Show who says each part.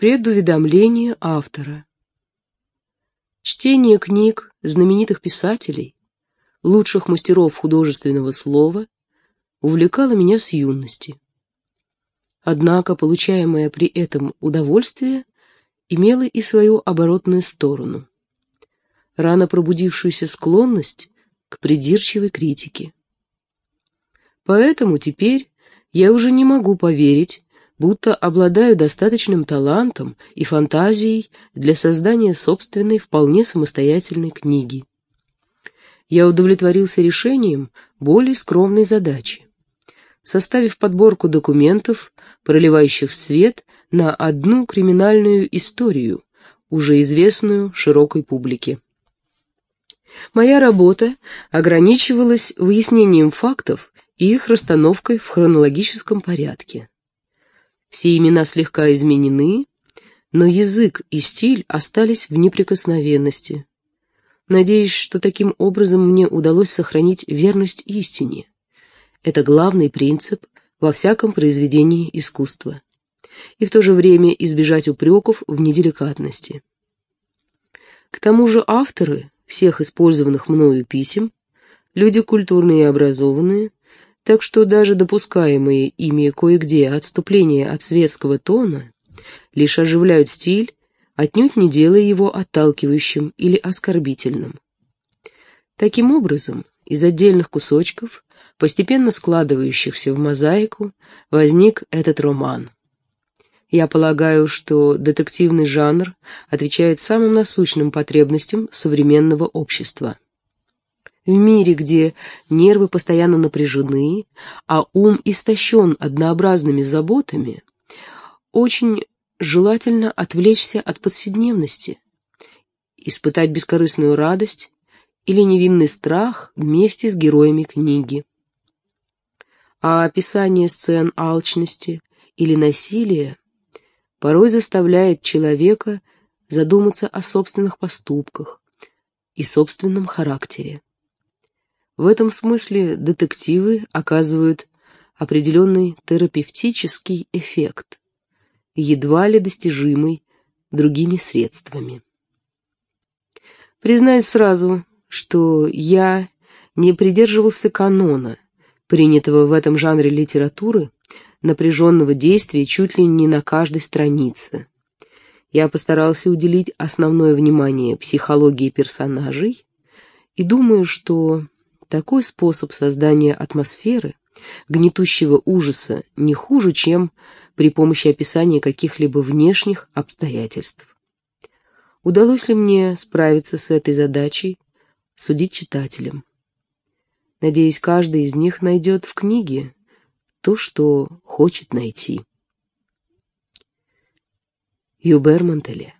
Speaker 1: Предуведомление автора. Чтение книг знаменитых писателей, лучших мастеров художественного слова, увлекало меня с юности. Однако получаемое при этом удовольствие имело и свою оборотную сторону, рано пробудившуюся склонность к придирчивой критике. Поэтому теперь я уже не могу поверить, будто обладаю достаточным талантом и фантазией для создания собственной вполне самостоятельной книги. Я удовлетворился решением более скромной задачи. Составив подборку документов, проливающих свет на одну криминальную историю, уже известную широкой публике. Моя работа ограничивалась выяснением фактов и их расстановкой в хронологическом порядке. Все имена слегка изменены, но язык и стиль остались в неприкосновенности. Надеюсь, что таким образом мне удалось сохранить верность истине. Это главный принцип во всяком произведении искусства. И в то же время избежать упреков в неделикатности. К тому же авторы всех использованных мною писем, люди культурные и образованные, так что даже допускаемые ими кое-где отступления от светского тона лишь оживляют стиль, отнюдь не делая его отталкивающим или оскорбительным. Таким образом, из отдельных кусочков, постепенно складывающихся в мозаику, возник этот роман. Я полагаю, что детективный жанр отвечает самым насущным потребностям современного общества. В мире, где нервы постоянно напряжены, а ум истощен однообразными заботами, очень желательно отвлечься от повседневности, испытать бескорыстную радость или невинный страх вместе с героями книги. А описание сцен алчности или насилия порой заставляет человека задуматься о собственных поступках и собственном характере. В этом смысле детективы оказывают определенный терапевтический эффект, едва ли достижимый другими средствами. Признаюсь сразу, что я не придерживался канона, принятого в этом жанре литературы, напряженного действия чуть ли не на каждой странице. Я постарался уделить основное внимание психологии персонажей и думаю, что такой способ создания атмосферы, гнетущего ужаса, не хуже, чем при помощи описания каких-либо внешних обстоятельств. Удалось ли мне справиться с этой задачей, судить читателям. Надеюсь, каждый из них найдет в книге то, что хочет найти. Юбер Монтеле